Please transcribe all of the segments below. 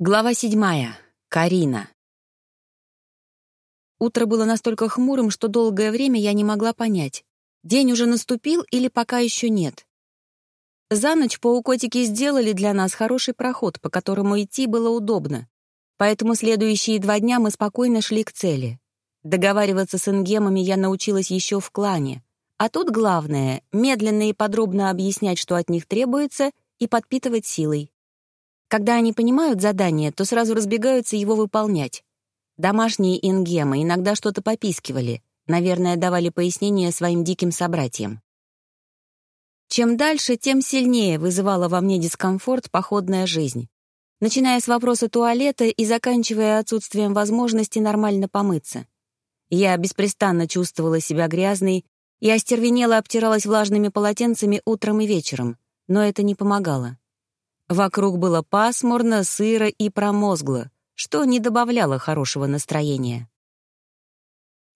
Глава седьмая. Карина. Утро было настолько хмурым, что долгое время я не могла понять, день уже наступил или пока еще нет. За ночь паукотики сделали для нас хороший проход, по которому идти было удобно. Поэтому следующие два дня мы спокойно шли к цели. Договариваться с ингемами я научилась еще в клане. А тут главное — медленно и подробно объяснять, что от них требуется, и подпитывать силой. Когда они понимают задание, то сразу разбегаются его выполнять. Домашние ингемы иногда что-то попискивали, наверное, давали пояснения своим диким собратьям. Чем дальше, тем сильнее вызывала во мне дискомфорт походная жизнь. Начиная с вопроса туалета и заканчивая отсутствием возможности нормально помыться. Я беспрестанно чувствовала себя грязной и остервенело обтиралась влажными полотенцами утром и вечером, но это не помогало. Вокруг было пасмурно, сыро и промозгло, что не добавляло хорошего настроения.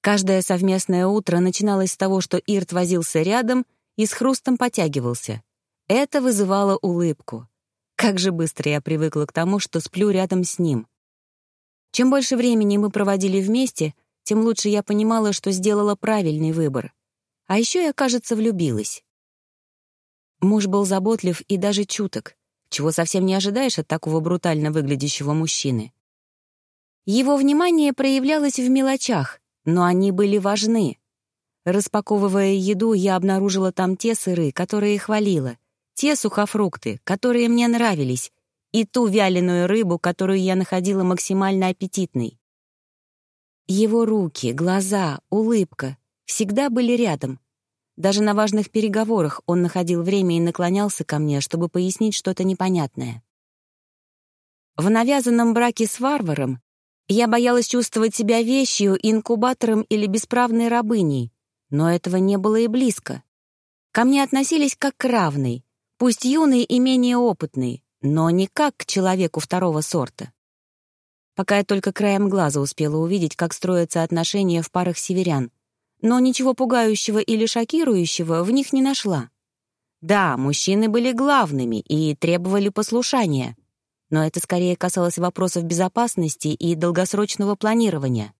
Каждое совместное утро начиналось с того, что Ирт возился рядом и с хрустом потягивался. Это вызывало улыбку. Как же быстро я привыкла к тому, что сплю рядом с ним. Чем больше времени мы проводили вместе, тем лучше я понимала, что сделала правильный выбор. А еще я, кажется, влюбилась. Муж был заботлив и даже чуток чего совсем не ожидаешь от такого брутально выглядящего мужчины. Его внимание проявлялось в мелочах, но они были важны. Распаковывая еду, я обнаружила там те сыры, которые хвалила, те сухофрукты, которые мне нравились, и ту вяленую рыбу, которую я находила максимально аппетитной. Его руки, глаза, улыбка всегда были рядом, даже на важных переговорах он находил время и наклонялся ко мне, чтобы пояснить что-то непонятное. В навязанном браке с варваром я боялась чувствовать себя вещью, инкубатором или бесправной рабыней, но этого не было и близко. Ко мне относились как к равной, пусть юной и менее опытной, но не как к человеку второго сорта. Пока я только краем глаза успела увидеть, как строятся отношения в парах северян, но ничего пугающего или шокирующего в них не нашла. Да, мужчины были главными и требовали послушания, но это скорее касалось вопросов безопасности и долгосрочного планирования.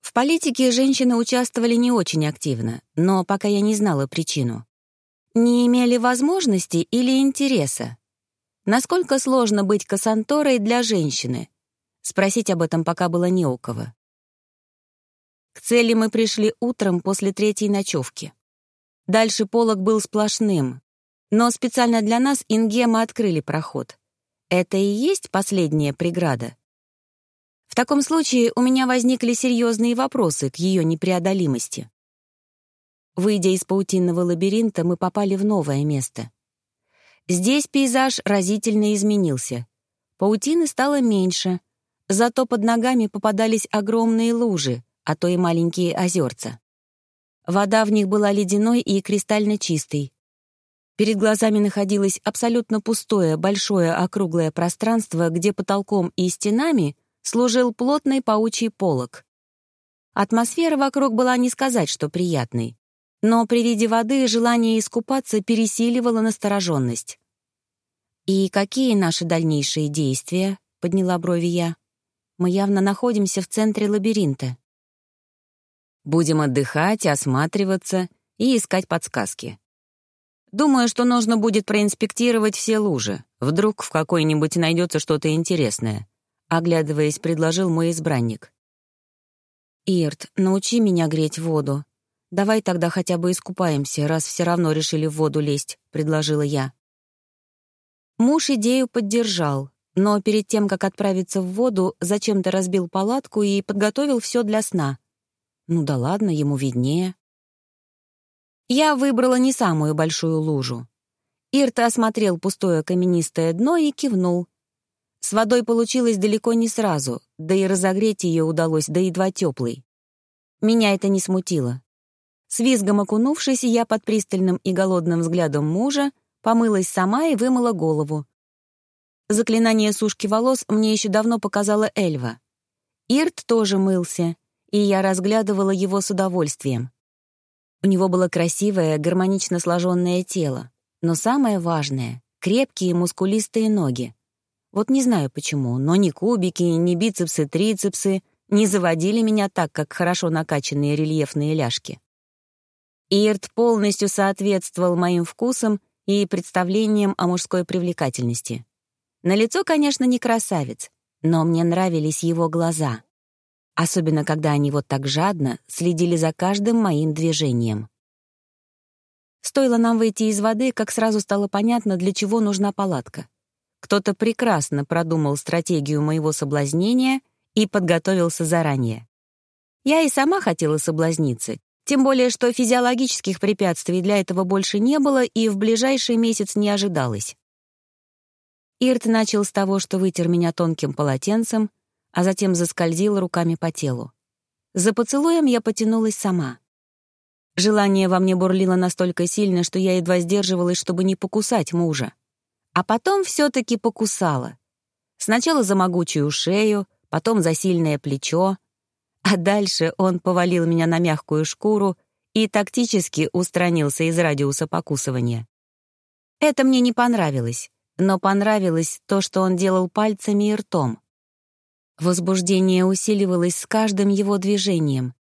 В политике женщины участвовали не очень активно, но пока я не знала причину. Не имели возможности или интереса. Насколько сложно быть кассанторой для женщины? Спросить об этом пока было не у кого. К цели мы пришли утром после третьей ночевки. Дальше полог был сплошным, но специально для нас ингемы открыли проход. Это и есть последняя преграда? В таком случае у меня возникли серьезные вопросы к ее непреодолимости. Выйдя из паутинного лабиринта, мы попали в новое место. Здесь пейзаж разительно изменился. Паутины стало меньше, зато под ногами попадались огромные лужи, а то и маленькие озерца. Вода в них была ледяной и кристально чистой. Перед глазами находилось абсолютно пустое, большое округлое пространство, где потолком и стенами служил плотный паучий полог. Атмосфера вокруг была не сказать, что приятной. Но при виде воды желание искупаться пересиливало настороженность. «И какие наши дальнейшие действия?» — подняла брови я. «Мы явно находимся в центре лабиринта». Будем отдыхать, осматриваться и искать подсказки. Думаю, что нужно будет проинспектировать все лужи. Вдруг в какой-нибудь найдется что-то интересное. Оглядываясь, предложил мой избранник. «Ирт, научи меня греть воду. Давай тогда хотя бы искупаемся, раз все равно решили в воду лезть», — предложила я. Муж идею поддержал, но перед тем, как отправиться в воду, зачем-то разбил палатку и подготовил все для сна — ну да ладно, ему виднее. Я выбрала не самую большую лужу. Ирта осмотрел пустое каменистое дно и кивнул. С водой получилось далеко не сразу, да и разогреть ее удалось до едва теплой. Меня это не смутило. С визгом окунувшись, я под пристальным и голодным взглядом мужа помылась сама и вымыла голову. Заклинание сушки волос мне еще давно показала Эльва. Ирт тоже мылся, и я разглядывала его с удовольствием. У него было красивое, гармонично сложенное тело, но самое важное — крепкие мускулистые ноги. Вот не знаю почему, но ни кубики, ни бицепсы-трицепсы не заводили меня так, как хорошо накачанные рельефные ляжки. Ирт полностью соответствовал моим вкусам и представлениям о мужской привлекательности. На лицо, конечно, не красавец, но мне нравились его глаза. Особенно, когда они вот так жадно следили за каждым моим движением. Стоило нам выйти из воды, как сразу стало понятно, для чего нужна палатка. Кто-то прекрасно продумал стратегию моего соблазнения и подготовился заранее. Я и сама хотела соблазниться, тем более что физиологических препятствий для этого больше не было и в ближайший месяц не ожидалось. Ирт начал с того, что вытер меня тонким полотенцем, а затем заскользил руками по телу. За поцелуем я потянулась сама. Желание во мне бурлило настолько сильно, что я едва сдерживалась, чтобы не покусать мужа. А потом все-таки покусала. Сначала за могучую шею, потом за сильное плечо, а дальше он повалил меня на мягкую шкуру и тактически устранился из радиуса покусывания. Это мне не понравилось, но понравилось то, что он делал пальцами и ртом. Возбуждение усиливалось с каждым его движением.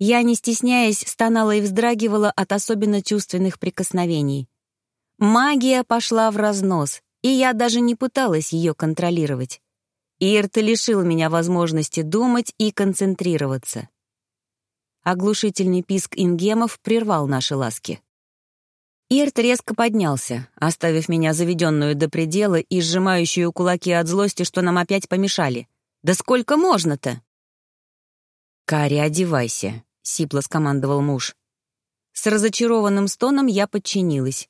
Я, не стесняясь, стонала и вздрагивала от особенно чувственных прикосновений. Магия пошла в разнос, и я даже не пыталась ее контролировать. Ирт лишил меня возможности думать и концентрироваться. Оглушительный писк ингемов прервал наши ласки. Ирт резко поднялся, оставив меня заведенную до предела и сжимающую кулаки от злости, что нам опять помешали. «Да сколько можно-то?» «Кари, одевайся», — сипло скомандовал муж. С разочарованным стоном я подчинилась.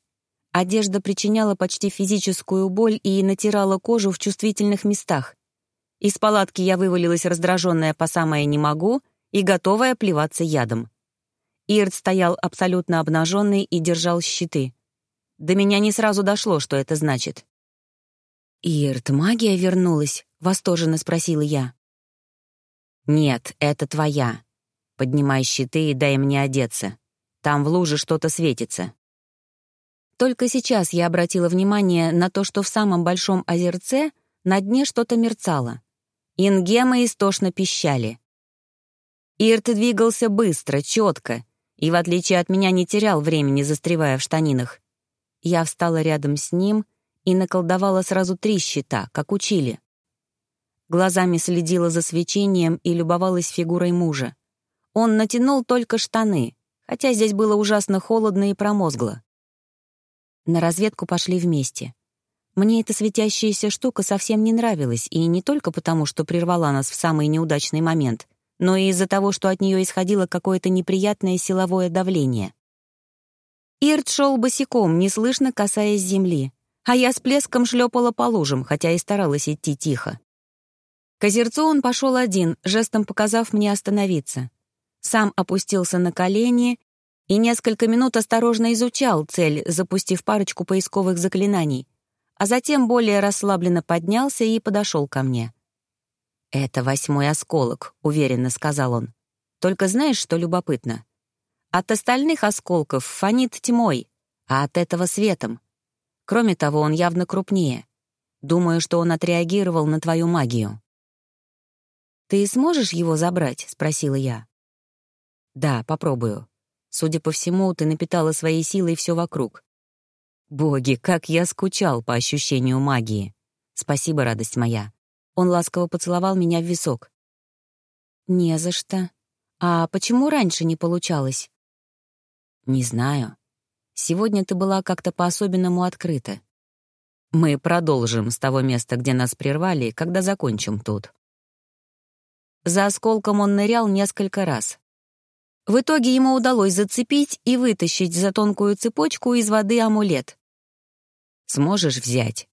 Одежда причиняла почти физическую боль и натирала кожу в чувствительных местах. Из палатки я вывалилась раздраженная по самое «не могу» и готовая плеваться ядом. Ирт стоял абсолютно обнаженный и держал щиты. До меня не сразу дошло, что это значит. «Ирт, магия вернулась?» — восторженно спросила я. «Нет, это твоя. Поднимай щиты и дай мне одеться. Там в луже что-то светится». Только сейчас я обратила внимание на то, что в самом большом озерце на дне что-то мерцало. Ингемы истошно пищали. Ирт двигался быстро, четко, и, в отличие от меня, не терял времени, застревая в штанинах. Я встала рядом с ним и наколдовала сразу три щита, как учили. Глазами следила за свечением и любовалась фигурой мужа. Он натянул только штаны, хотя здесь было ужасно холодно и промозгло. На разведку пошли вместе. Мне эта светящаяся штука совсем не нравилась, и не только потому, что прервала нас в самый неудачный момент, но и из-за того, что от нее исходило какое-то неприятное силовое давление. Ирт шел босиком, неслышно касаясь земли, а я с плеском шлепала по лужам, хотя и старалась идти тихо. К озерцу он пошел один, жестом показав мне остановиться. Сам опустился на колени и несколько минут осторожно изучал цель, запустив парочку поисковых заклинаний, а затем более расслабленно поднялся и подошел ко мне. «Это восьмой осколок», — уверенно сказал он. «Только знаешь, что любопытно? От остальных осколков фонит тьмой, а от этого — светом. Кроме того, он явно крупнее. Думаю, что он отреагировал на твою магию». «Ты сможешь его забрать?» — спросила я. «Да, попробую. Судя по всему, ты напитала своей силой все вокруг. Боги, как я скучал по ощущению магии. Спасибо, радость моя. Он ласково поцеловал меня в висок. Не за что. А почему раньше не получалось? Не знаю. Сегодня ты была как-то по-особенному открыта. Мы продолжим с того места, где нас прервали, когда закончим тут. За осколком он нырял несколько раз. В итоге ему удалось зацепить и вытащить за тонкую цепочку из воды амулет. «Сможешь взять?»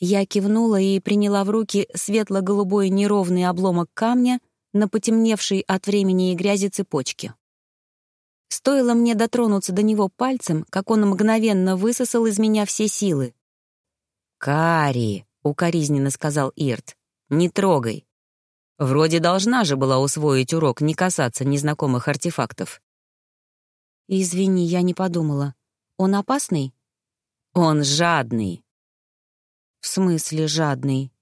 Я кивнула и приняла в руки светло-голубой неровный обломок камня на потемневшей от времени и грязи цепочке. Стоило мне дотронуться до него пальцем, как он мгновенно высосал из меня все силы. «Кари», — укоризненно сказал Ирт, — «не трогай. Вроде должна же была усвоить урок не касаться незнакомых артефактов. «Извини, я не подумала. Он опасный?» «Он жадный». «В смысле жадный?»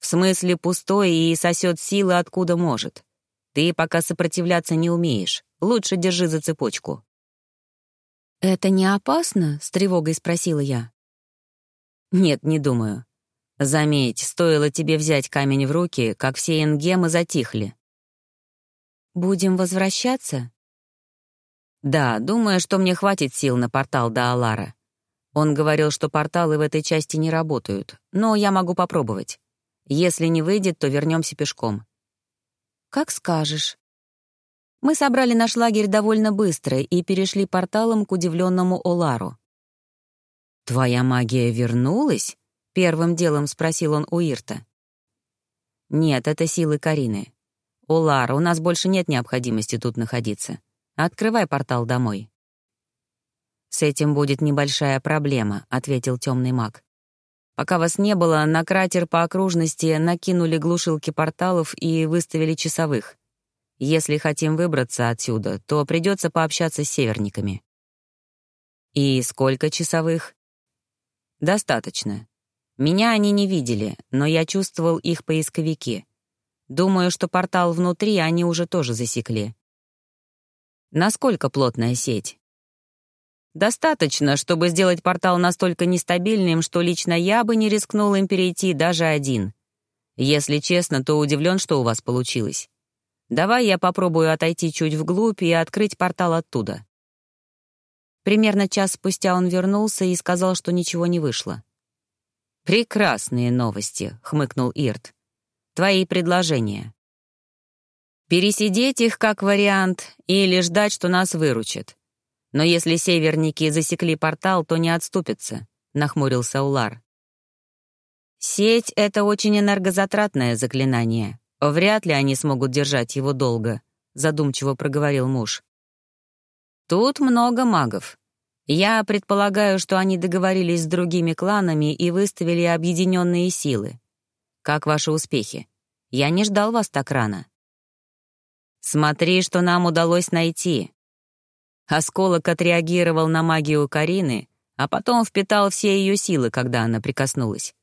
«В смысле пустой и сосет силы откуда может. Ты пока сопротивляться не умеешь. Лучше держи за цепочку». «Это не опасно?» — с тревогой спросила я. «Нет, не думаю. Заметь, стоило тебе взять камень в руки, как все ингемы затихли». «Будем возвращаться?» «Да, думаю, что мне хватит сил на портал до Алара. Он говорил, что порталы в этой части не работают, но я могу попробовать. Если не выйдет, то вернемся пешком». «Как скажешь». Мы собрали наш лагерь довольно быстро и перешли порталом к удивленному Олару. «Твоя магия вернулась?» — первым делом спросил он у Ирта. «Нет, это силы Карины. Олар, у нас больше нет необходимости тут находиться. Открывай портал домой». «С этим будет небольшая проблема», — ответил темный маг. «Пока вас не было, на кратер по окружности накинули глушилки порталов и выставили часовых. Если хотим выбраться отсюда, то придется пообщаться с северниками. И сколько часовых? Достаточно. Меня они не видели, но я чувствовал их поисковики. Думаю, что портал внутри они уже тоже засекли. Насколько плотная сеть? Достаточно, чтобы сделать портал настолько нестабильным, что лично я бы не рискнул им перейти даже один. Если честно, то удивлен, что у вас получилось. Давай я попробую отойти чуть вглубь и открыть портал оттуда». Примерно час спустя он вернулся и сказал, что ничего не вышло. «Прекрасные новости», — хмыкнул Ирт. «Твои предложения». «Пересидеть их как вариант или ждать, что нас выручат. Но если северники засекли портал, то не отступятся», — нахмурился Улар. «Сеть — это очень энергозатратное заклинание. «Вряд ли они смогут держать его долго», — задумчиво проговорил муж. «Тут много магов. Я предполагаю, что они договорились с другими кланами и выставили объединенные силы. Как ваши успехи? Я не ждал вас так рано». «Смотри, что нам удалось найти». Осколок отреагировал на магию Карины, а потом впитал все ее силы, когда она прикоснулась.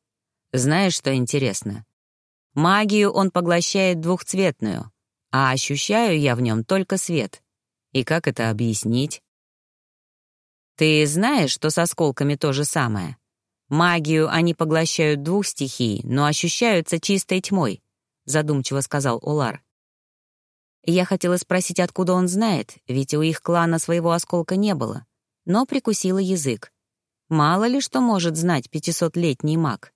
Знаешь, что интересно? Магию он поглощает двухцветную, а ощущаю я в нем только свет. И как это объяснить? Ты знаешь, что с осколками то же самое? Магию они поглощают двух стихий, но ощущаются чистой тьмой, задумчиво сказал Олар. Я хотела спросить, откуда он знает, ведь у их клана своего осколка не было, но прикусила язык. Мало ли что может знать пятисотлетний маг.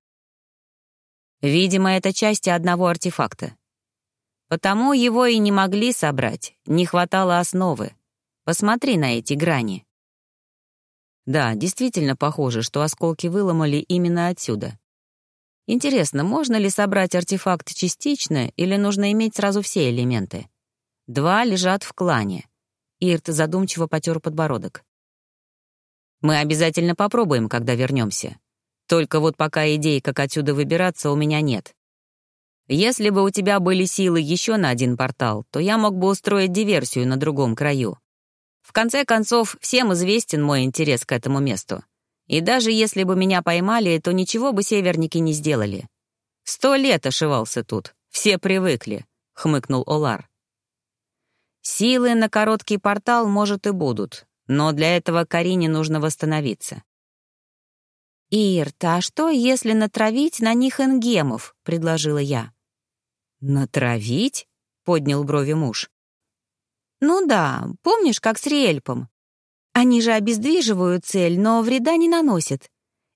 Видимо, это части одного артефакта. Потому его и не могли собрать, не хватало основы. Посмотри на эти грани. Да, действительно похоже, что осколки выломали именно отсюда. Интересно, можно ли собрать артефакт частично или нужно иметь сразу все элементы? Два лежат в клане. Ирт задумчиво потер подбородок. Мы обязательно попробуем, когда вернемся. Только вот пока идей, как отсюда выбираться, у меня нет. Если бы у тебя были силы еще на один портал, то я мог бы устроить диверсию на другом краю. В конце концов, всем известен мой интерес к этому месту. И даже если бы меня поймали, то ничего бы северники не сделали. Сто лет ошивался тут, все привыкли, — хмыкнул Олар. Силы на короткий портал, может, и будут, но для этого Карине нужно восстановиться. «Ирта, а что, если натравить на них энгемов?» — предложила я. «Натравить?» — поднял брови муж. «Ну да, помнишь, как с Риэльпом? Они же обездвиживают цель, но вреда не наносят.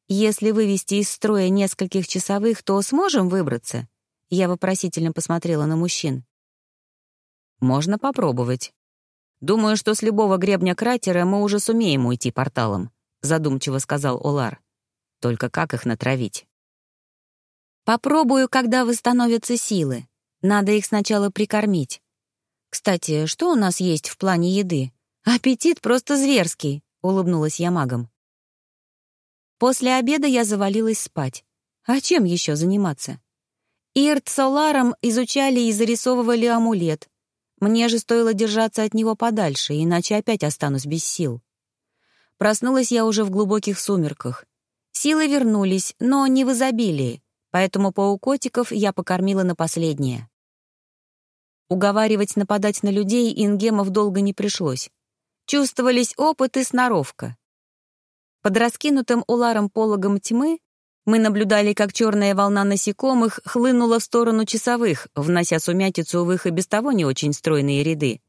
Если вывести из строя нескольких часовых, то сможем выбраться?» Я вопросительно посмотрела на мужчин. «Можно попробовать. Думаю, что с любого гребня кратера мы уже сумеем уйти порталом», — задумчиво сказал Олар. Только как их натравить? Попробую, когда восстановятся силы. Надо их сначала прикормить. Кстати, что у нас есть в плане еды? Аппетит просто зверский, улыбнулась я магом. После обеда я завалилась спать. А чем еще заниматься? Ирт с Оларом изучали и зарисовывали амулет. Мне же стоило держаться от него подальше, иначе опять останусь без сил. Проснулась я уже в глубоких сумерках. Силы вернулись, но не в изобилии, поэтому паукотиков я покормила на последнее. Уговаривать нападать на людей ингемов долго не пришлось. Чувствовались опыт и сноровка. Под раскинутым уларом пологом тьмы мы наблюдали, как черная волна насекомых хлынула в сторону часовых, внося сумятицу в их и без того не очень стройные ряды.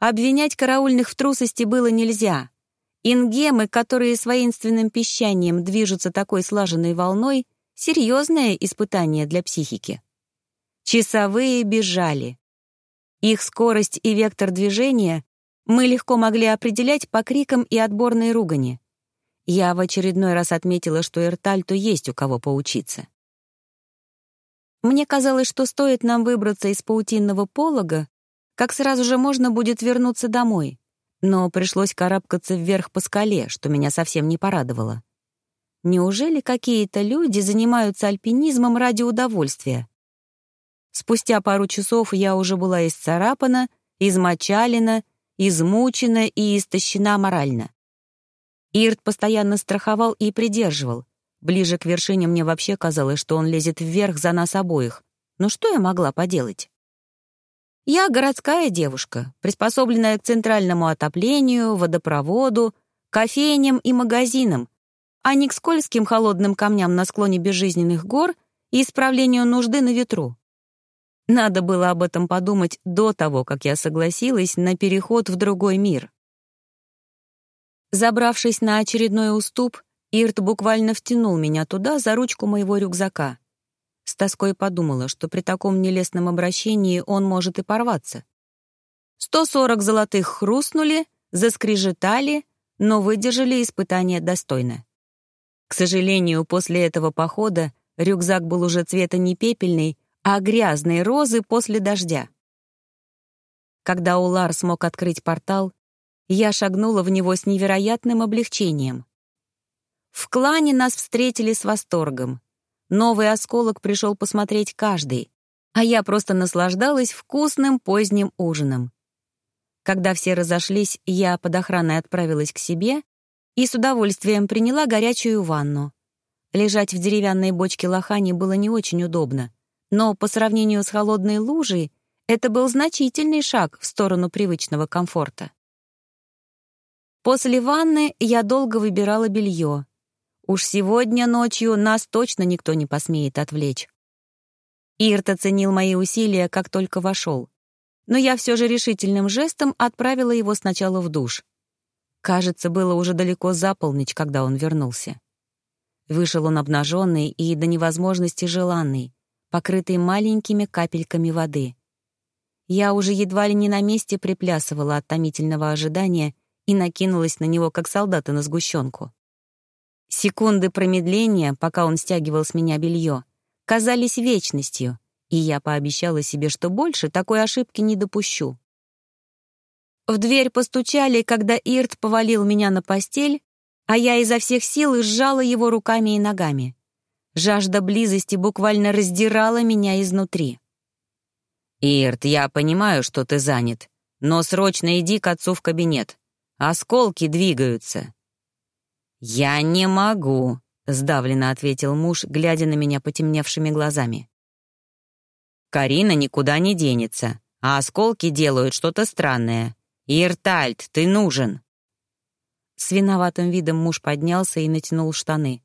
Обвинять караульных в трусости было нельзя. Ингемы, которые с воинственным пищанием движутся такой слаженной волной, серьезное испытание для психики. Часовые бежали. Их скорость и вектор движения мы легко могли определять по крикам и отборной ругани. Я в очередной раз отметила, что Эртальту есть у кого поучиться. Мне казалось, что стоит нам выбраться из паутинного полога, как сразу же можно будет вернуться домой. Но пришлось карабкаться вверх по скале, что меня совсем не порадовало. Неужели какие-то люди занимаются альпинизмом ради удовольствия? Спустя пару часов я уже была исцарапана, измочалена, измучена и истощена морально. Ирт постоянно страховал и придерживал. Ближе к вершине мне вообще казалось, что он лезет вверх за нас обоих. Но что я могла поделать? Я городская девушка, приспособленная к центральному отоплению, водопроводу, кофейням и магазинам, а не к скользким холодным камням на склоне безжизненных гор и исправлению нужды на ветру. Надо было об этом подумать до того, как я согласилась на переход в другой мир. Забравшись на очередной уступ, Ирт буквально втянул меня туда за ручку моего рюкзака. С тоской подумала, что при таком нелестном обращении он может и порваться. 140 золотых хрустнули, заскрежетали, но выдержали испытание достойно. К сожалению, после этого похода рюкзак был уже цвета не пепельный, а грязной розы после дождя. Когда Улар смог открыть портал, я шагнула в него с невероятным облегчением. В клане нас встретили с восторгом. Новый осколок пришел посмотреть каждый, а я просто наслаждалась вкусным поздним ужином. Когда все разошлись, я под охраной отправилась к себе и с удовольствием приняла горячую ванну. Лежать в деревянной бочке лохани было не очень удобно, но по сравнению с холодной лужей это был значительный шаг в сторону привычного комфорта. После ванны я долго выбирала белье. Уж сегодня ночью нас точно никто не посмеет отвлечь. Ирт оценил мои усилия, как только вошел. Но я все же решительным жестом отправила его сначала в душ. Кажется, было уже далеко за полночь, когда он вернулся. Вышел он обнаженный и до невозможности желанный, покрытый маленькими капельками воды. Я уже едва ли не на месте приплясывала от томительного ожидания и накинулась на него, как солдаты на сгущенку. Секунды промедления, пока он стягивал с меня белье, казались вечностью, и я пообещала себе, что больше такой ошибки не допущу. В дверь постучали, когда Ирт повалил меня на постель, а я изо всех сил сжала его руками и ногами. Жажда близости буквально раздирала меня изнутри. «Ирт, я понимаю, что ты занят, но срочно иди к отцу в кабинет. Осколки двигаются». «Я не могу», — сдавленно ответил муж, глядя на меня потемневшими глазами. «Карина никуда не денется, а осколки делают что-то странное. Иртальд, ты нужен!» С виноватым видом муж поднялся и натянул штаны.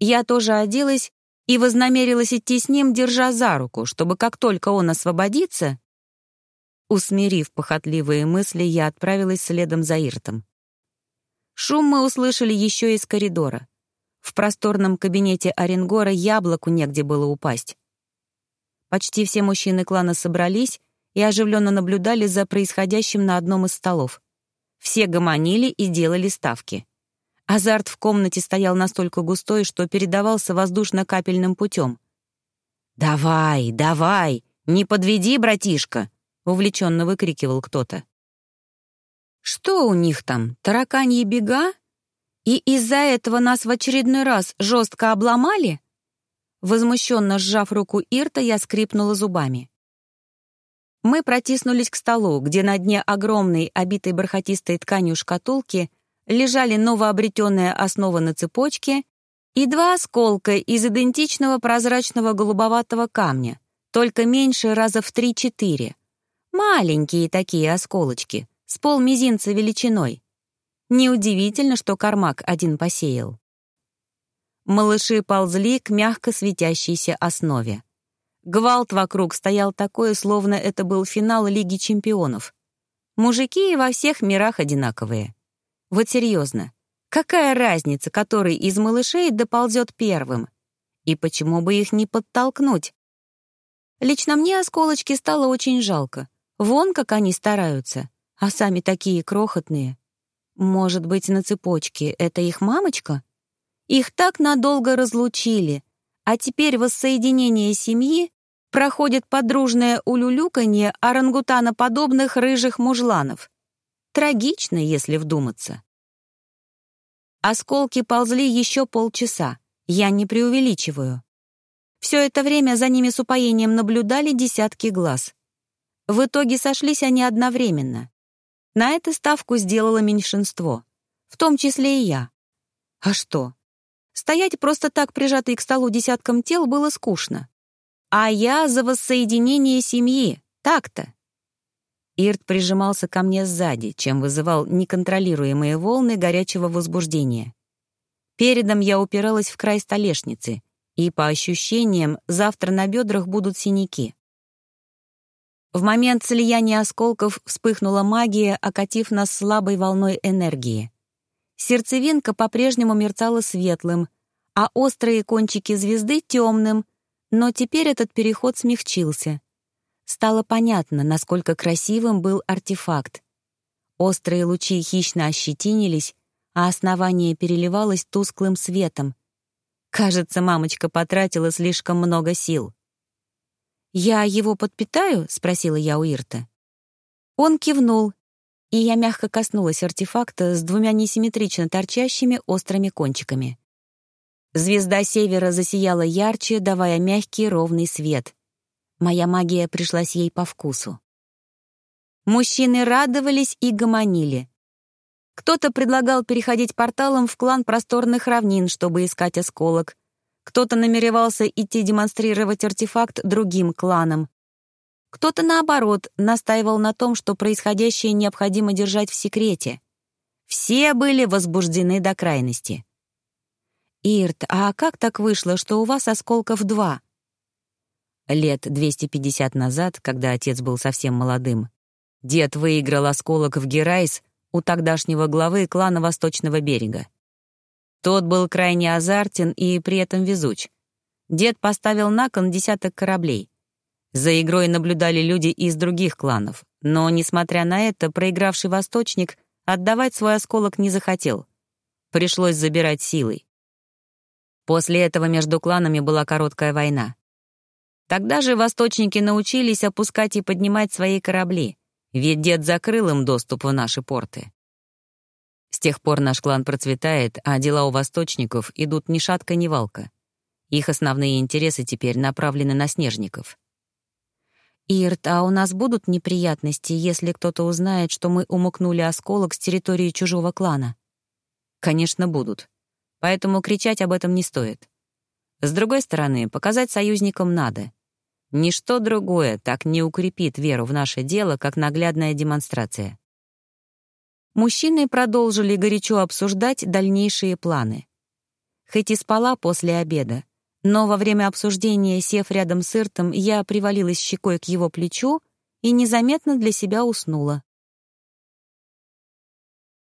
Я тоже оделась и вознамерилась идти с ним, держа за руку, чтобы как только он освободится, Усмирив похотливые мысли, я отправилась следом за Иртом. Шум мы услышали еще из коридора. В просторном кабинете Оренгора яблоку негде было упасть. Почти все мужчины клана собрались и оживленно наблюдали за происходящим на одном из столов. Все гомонили и делали ставки. Азарт в комнате стоял настолько густой, что передавался воздушно-капельным путем. «Давай, давай, не подведи, братишка!» — увлеченно выкрикивал кто-то. «Что у них там, тараканьи бега? И из-за этого нас в очередной раз жестко обломали?» Возмущенно сжав руку Ирта, я скрипнула зубами. Мы протиснулись к столу, где на дне огромной, обитой бархатистой тканью шкатулки лежали новообретенная основа на цепочке и два осколка из идентичного прозрачного голубоватого камня, только меньше раза в три-четыре. Маленькие такие осколочки, с полмизинца величиной. Неудивительно, что Кармак один посеял. Малыши ползли к мягко светящейся основе. Гвалт вокруг стоял такой, словно это был финал Лиги чемпионов. Мужики во всех мирах одинаковые. Вот серьезно, какая разница, который из малышей доползет первым? И почему бы их не подтолкнуть? Лично мне осколочки стало очень жалко. Вон как они стараются, а сами такие крохотные. Может быть, на цепочке это их мамочка? Их так надолго разлучили, а теперь воссоединение семьи проходит подружное улюлюканье орангутаноподобных рыжих мужланов. Трагично, если вдуматься. Осколки ползли еще полчаса. Я не преувеличиваю. Все это время за ними с упоением наблюдали десятки глаз. В итоге сошлись они одновременно. На эту ставку сделало меньшинство, в том числе и я. А что? Стоять просто так прижатый к столу десяткам тел было скучно. А я за воссоединение семьи, так-то. Ирт прижимался ко мне сзади, чем вызывал неконтролируемые волны горячего возбуждения. Передом я упиралась в край столешницы, и, по ощущениям, завтра на бедрах будут синяки. В момент слияния осколков вспыхнула магия, окатив нас слабой волной энергии. Сердцевинка по-прежнему мерцала светлым, а острые кончики звезды — темным, но теперь этот переход смягчился. Стало понятно, насколько красивым был артефакт. Острые лучи хищно ощетинились, а основание переливалось тусклым светом. Кажется, мамочка потратила слишком много сил. «Я его подпитаю?» — спросила я у Ирта. Он кивнул, и я мягко коснулась артефакта с двумя несимметрично торчащими острыми кончиками. Звезда севера засияла ярче, давая мягкий ровный свет. Моя магия пришлась ей по вкусу. Мужчины радовались и гомонили. Кто-то предлагал переходить порталом в клан просторных равнин, чтобы искать осколок. Кто-то намеревался идти демонстрировать артефакт другим кланам. Кто-то, наоборот, настаивал на том, что происходящее необходимо держать в секрете. Все были возбуждены до крайности. «Ирт, а как так вышло, что у вас осколков два?» Лет 250 назад, когда отец был совсем молодым, дед выиграл осколок в Герайс у тогдашнего главы клана Восточного берега. Тот был крайне азартен и при этом везуч. Дед поставил на кон десяток кораблей. За игрой наблюдали люди из других кланов, но, несмотря на это, проигравший восточник отдавать свой осколок не захотел. Пришлось забирать силой. После этого между кланами была короткая война. Тогда же восточники научились опускать и поднимать свои корабли, ведь дед закрыл им доступ в наши порты. С тех пор наш клан процветает, а дела у восточников идут ни шатка, ни валка. Их основные интересы теперь направлены на снежников. «Ирт, а у нас будут неприятности, если кто-то узнает, что мы умукнули осколок с территории чужого клана?» «Конечно, будут. Поэтому кричать об этом не стоит. С другой стороны, показать союзникам надо. Ничто другое так не укрепит веру в наше дело, как наглядная демонстрация». Мужчины продолжили горячо обсуждать дальнейшие планы. Хоть и спала после обеда, но во время обсуждения, сев рядом с Иртом, я привалилась щекой к его плечу и незаметно для себя уснула.